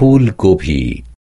फूल गोभी